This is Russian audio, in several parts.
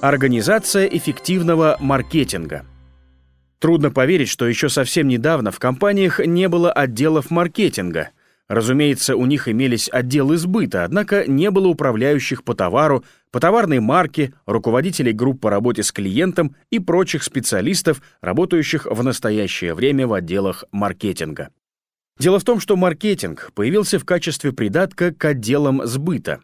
Организация эффективного маркетинга. Трудно поверить, что еще совсем недавно в компаниях не было отделов маркетинга. Разумеется, у них имелись отделы сбыта, однако не было управляющих по товару, по товарной марке, руководителей групп по работе с клиентом и прочих специалистов, работающих в настоящее время в отделах маркетинга. Дело в том, что маркетинг появился в качестве придатка к отделам сбыта.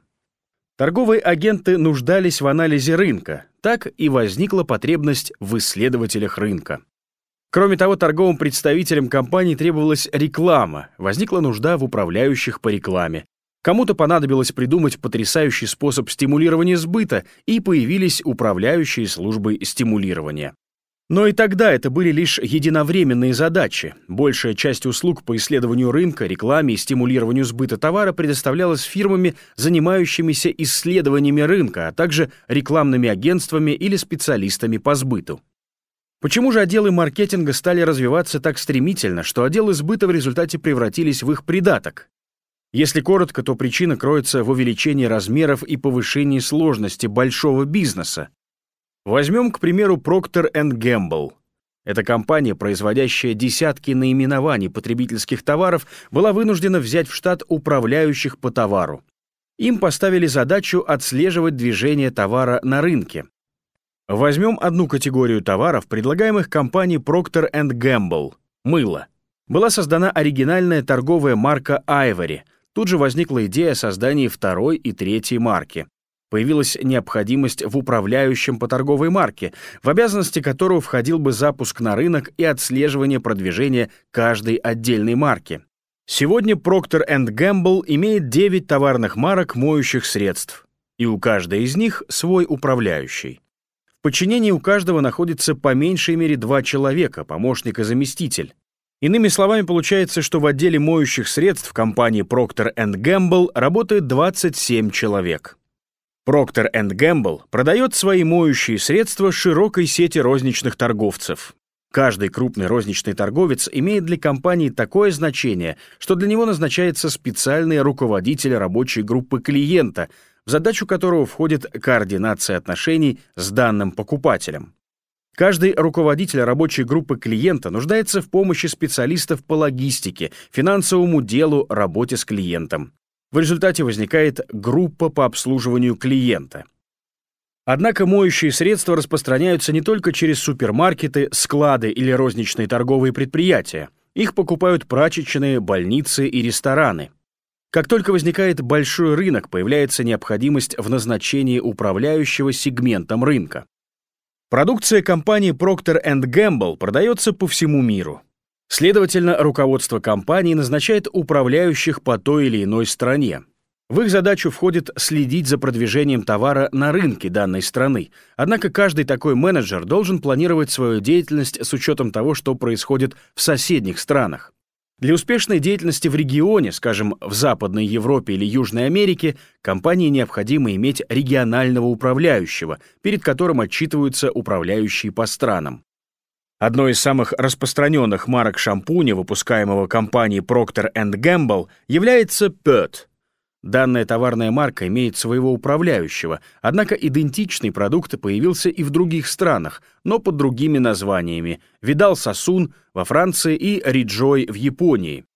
Торговые агенты нуждались в анализе рынка, так и возникла потребность в исследователях рынка. Кроме того, торговым представителям компаний требовалась реклама, возникла нужда в управляющих по рекламе. Кому-то понадобилось придумать потрясающий способ стимулирования сбыта, и появились управляющие службы стимулирования. Но и тогда это были лишь единовременные задачи. Большая часть услуг по исследованию рынка, рекламе и стимулированию сбыта товара предоставлялась фирмами, занимающимися исследованиями рынка, а также рекламными агентствами или специалистами по сбыту. Почему же отделы маркетинга стали развиваться так стремительно, что отделы сбыта в результате превратились в их придаток? Если коротко, то причина кроется в увеличении размеров и повышении сложности большого бизнеса. Возьмем, к примеру, Procter Gamble. Эта компания, производящая десятки наименований потребительских товаров, была вынуждена взять в штат управляющих по товару. Им поставили задачу отслеживать движение товара на рынке. Возьмем одну категорию товаров, предлагаемых компанией Procter Gamble — мыло. Была создана оригинальная торговая марка Ivory. Тут же возникла идея о создании второй и третьей марки появилась необходимость в управляющем по торговой марке, в обязанности которого входил бы запуск на рынок и отслеживание продвижения каждой отдельной марки. Сегодня Procter Gamble имеет 9 товарных марок моющих средств, и у каждой из них свой управляющий. В подчинении у каждого находится по меньшей мере два человека, помощник и заместитель. Иными словами, получается, что в отделе моющих средств компании Procter Gamble работает 27 человек. Procter Gamble продает свои моющие средства широкой сети розничных торговцев. Каждый крупный розничный торговец имеет для компании такое значение, что для него назначается специальный руководитель рабочей группы клиента, в задачу которого входит координация отношений с данным покупателем. Каждый руководитель рабочей группы клиента нуждается в помощи специалистов по логистике, финансовому делу, работе с клиентом. В результате возникает группа по обслуживанию клиента. Однако моющие средства распространяются не только через супермаркеты, склады или розничные торговые предприятия. Их покупают прачечные, больницы и рестораны. Как только возникает большой рынок, появляется необходимость в назначении управляющего сегментом рынка. Продукция компании Procter Gamble продается по всему миру. Следовательно, руководство компании назначает управляющих по той или иной стране. В их задачу входит следить за продвижением товара на рынке данной страны. Однако каждый такой менеджер должен планировать свою деятельность с учетом того, что происходит в соседних странах. Для успешной деятельности в регионе, скажем, в Западной Европе или Южной Америке, компании необходимо иметь регионального управляющего, перед которым отчитываются управляющие по странам. Одной из самых распространенных марок шампуня, выпускаемого компанией Procter Gamble, является Pert. Данная товарная марка имеет своего управляющего, однако идентичный продукт появился и в других странах, но под другими названиями «Видал Сосун» во Франции и «Риджой» в Японии.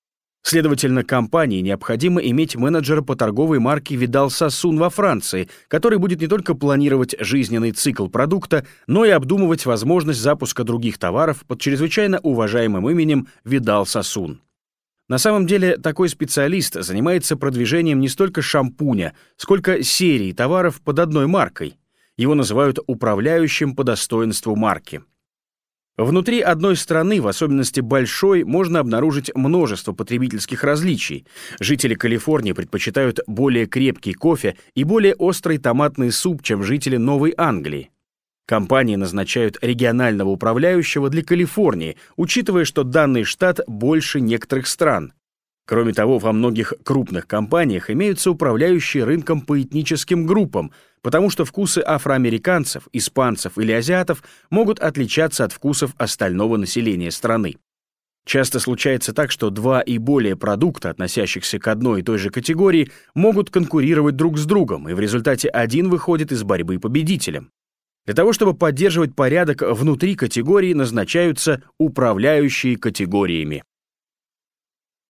Следовательно, компании необходимо иметь менеджера по торговой марке «Видал Сосун» во Франции, который будет не только планировать жизненный цикл продукта, но и обдумывать возможность запуска других товаров под чрезвычайно уважаемым именем «Видал Сосун». На самом деле, такой специалист занимается продвижением не столько шампуня, сколько серии товаров под одной маркой. Его называют управляющим по достоинству марки. Внутри одной страны, в особенности большой, можно обнаружить множество потребительских различий. Жители Калифорнии предпочитают более крепкий кофе и более острый томатный суп, чем жители Новой Англии. Компании назначают регионального управляющего для Калифорнии, учитывая, что данный штат больше некоторых стран. Кроме того, во многих крупных компаниях имеются управляющие рынком по этническим группам, потому что вкусы афроамериканцев, испанцев или азиатов могут отличаться от вкусов остального населения страны. Часто случается так, что два и более продукта, относящихся к одной и той же категории, могут конкурировать друг с другом, и в результате один выходит из борьбы победителем. Для того, чтобы поддерживать порядок внутри категории, назначаются управляющие категориями.